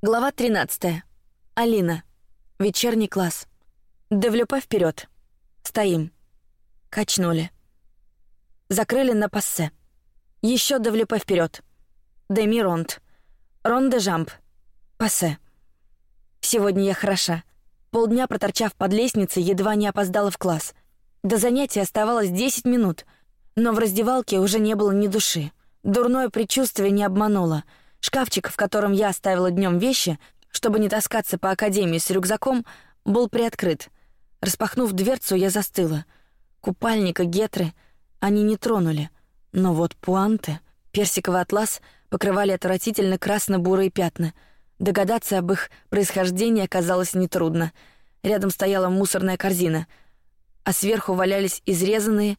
Глава 13. Алина. Вечерний класс. Девлюпе вперед. Стоим. Качнули. Закрыли на пассе. Еще девлюпе вперед. Деми ронд. Рон де жамп. Пассе. Сегодня я хороша. Полдня проторчав под лестницей, едва не опоздала в класс. До занятия оставалось 10 минут, но в раздевалке уже не было ни души. Дурное предчувствие не обмануло — Шкафчик, в котором я оставила днем вещи, чтобы не таскаться по академии с рюкзаком, был приоткрыт. Распахнув дверцу, я застыла. Купальника, гетры они не тронули, но вот пуанты, персиковый атлас покрывали отвратительно красно-бурые пятна. Догадаться об их происхождении оказалось нетрудно. Рядом стояла мусорная корзина, а сверху валялись изрезанные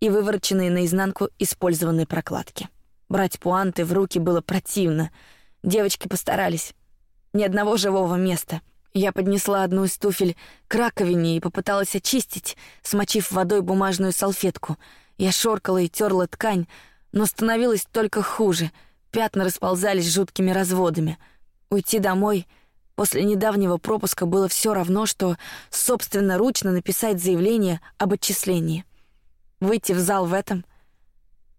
и вывороченные наизнанку использованные прокладки. Брать пуанты в руки было противно. Девочки постарались. Ни одного живого места. Я поднесла одну из туфель к раковине и попыталась очистить, смочив водой бумажную салфетку. Я шоркала и терла ткань, но становилось только хуже. Пятна расползались жуткими разводами. Уйти домой после недавнего пропуска было все равно, что собственноручно написать заявление об отчислении. Выйти в зал в этом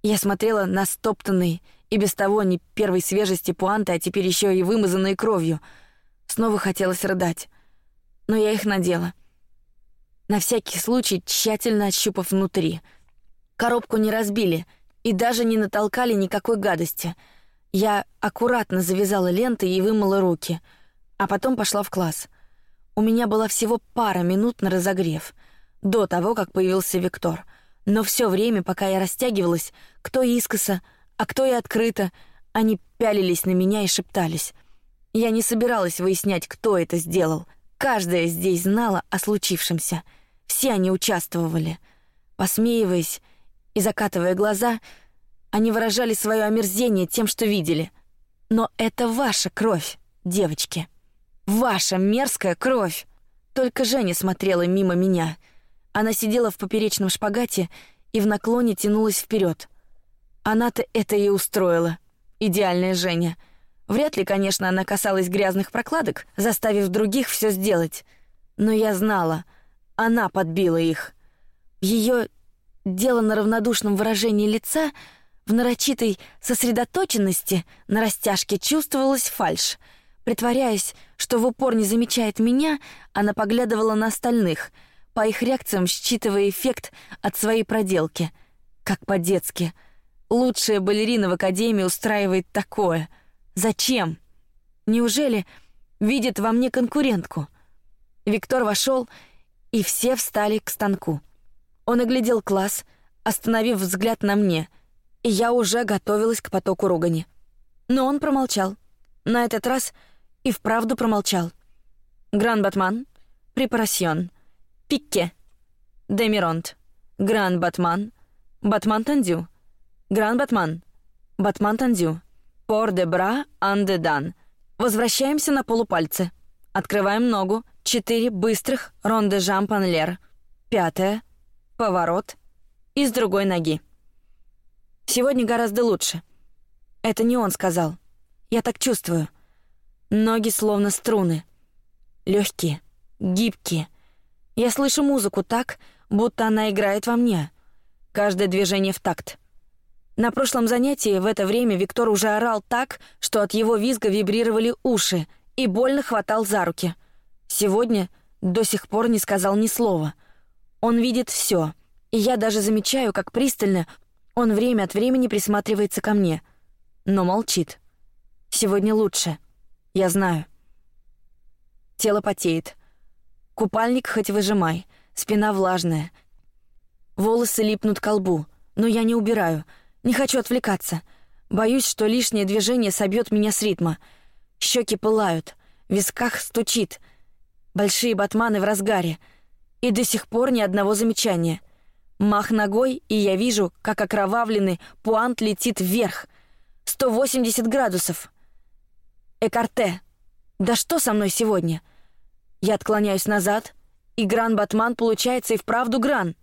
я смотрела на стоптанные и без того не первой свежести пуанты, а теперь еще и вымазанные кровью. Снова хотелось рыдать, но я их надела. На всякий случай тщательно ощупав внутри. Коробку не разбили и даже не натолкали никакой гадости. Я аккуратно завязала ленты и вымыла руки, а потом пошла в класс. У меня была всего пара минут на разогрев до того, как появился Виктор — но все время, пока я растягивалась, кто искоса, а кто и открыто, они пялились на меня и шептались. Я не собиралась выяснять, кто это сделал. Каждая здесь знала о случившемся. Все они участвовали. Посмеиваясь и закатывая глаза, они выражали свое омерзение тем, что видели. Но это ваша кровь, девочки. Ваша мерзкая кровь. Только Женя смотрела мимо меня — она сидела в поперечном шпагате и в наклоне тянулась вперед. Она-то это и устроила. Идеальная Женя. Вряд ли, конечно, она касалась грязных прокладок, заставив других все сделать. Но я знала, она подбила их. Ее дело на равнодушном выражении лица, в нарочитой сосредоточенности на растяжке чувствовалась фальшь. Притворяясь, что в упор не замечает меня, она поглядывала на остальных — по их реакциям считывая эффект от своей проделки, как по-детски. Лучшая балерина в академии устраивает такое. Зачем? Неужели видит во мне конкурентку? Виктор вошел, и все встали к станку. Он оглядел класс, остановив взгляд на мне, и я уже готовилась к потоку ругани. Но он промолчал. На этот раз и вправду промолчал. Гран Батман, препарасьон. Пикке, Демиронт, Гран Батман, Батман Тандю, Гран Батман, Батман Тандю, Пор де Бра Анде Дан. Возвращаемся на полупальцы. Открываем ногу. Четыре быстрых ронде жампанлер. Пятое. Поворот. И с другой ноги. Сегодня гораздо лучше. Это не он сказал. Я так чувствую. Ноги словно струны. Легкие, гибкие, я слышу музыку так, будто она играет во мне. Каждое движение в такт. На прошлом занятии в это время Виктор уже орал так, что от его визга вибрировали уши и больно хватал за руки. Сегодня до сих пор не сказал ни слова. Он видит все, и я даже замечаю, как пристально он время от времени присматривается ко мне, но молчит. Сегодня лучше, я знаю. Тело потеет. Купальник хоть выжимай, спина влажная. Волосы липнут к лбу, но я не убираю, не хочу отвлекаться. Боюсь, что лишнее движение собьет меня с ритма. Щеки пылают, в висках стучит. Большие батманы в разгаре. И до сих пор ни одного замечания. Мах ногой, и я вижу, как окровавленный пуант летит вверх. 180 градусов. Экарте. Да что со мной сегодня? Я отклоняюсь назад, и гран-батман получается и вправду гран.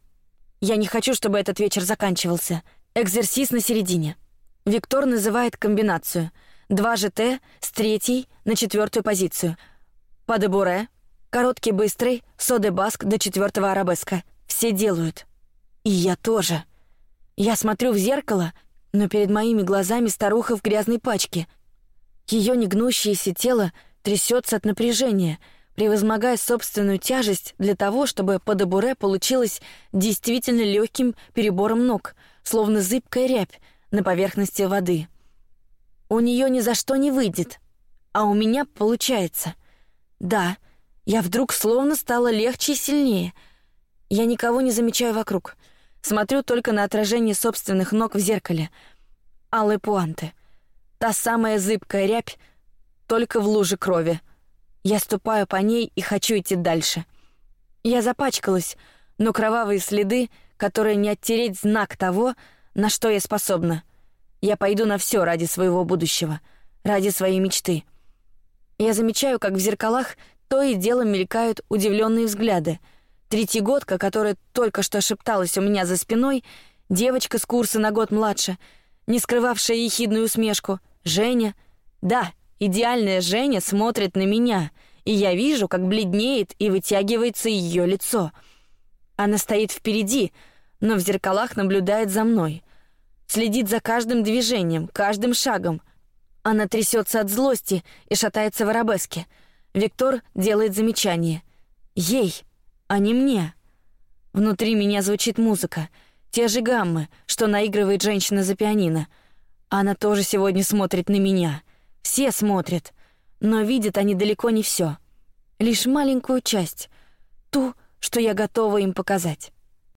Я не хочу, чтобы этот вечер заканчивался. Экзерсис на середине. Виктор называет комбинацию. Два ЖТ с третьей на четвертую позицию. По дебуре, короткий быстрый, соды баск до четвертого арабеска. Все делают. И я тоже. Я смотрю в зеркало, но перед моими глазами старуха в грязной пачке. Ее негнущееся тело трясется от напряжения, превозмогая собственную тяжесть для того, чтобы по дебуре получилось действительно легким перебором ног, словно зыбкая рябь на поверхности воды. У нее ни за что не выйдет, а у меня получается. Да, я вдруг словно стала легче и сильнее. Я никого не замечаю вокруг, смотрю только на отражение собственных ног в зеркале. Алые пуанты, та самая зыбкая рябь, только в луже крови. Я ступаю по ней и хочу идти дальше. Я запачкалась, но кровавые следы, которые не оттереть, знак того, на что я способна. Я пойду на все ради своего будущего, ради своей мечты. Я замечаю, как в зеркалах то и дело мелькают удивленные взгляды. Третьегодка, которая только что шепталась у меня за спиной, девочка с курса на год младше, не скрывавшая ехидную усмешку, Женя, да, идеальная Женя смотрит на меня, и я вижу, как бледнеет и вытягивается ее лицо. Она стоит впереди, но в зеркалах наблюдает за мной следит за каждым движением, каждым шагом. Она трясется от злости и шатается в арабеске. Виктор делает замечание. Ей, а не мне. Внутри меня звучит музыка, те же гаммы, что наигрывает женщина за пианино. Она тоже сегодня смотрит на меня. Все смотрят, но видят они далеко не все, лишь маленькую часть, ту, что я готова им показать.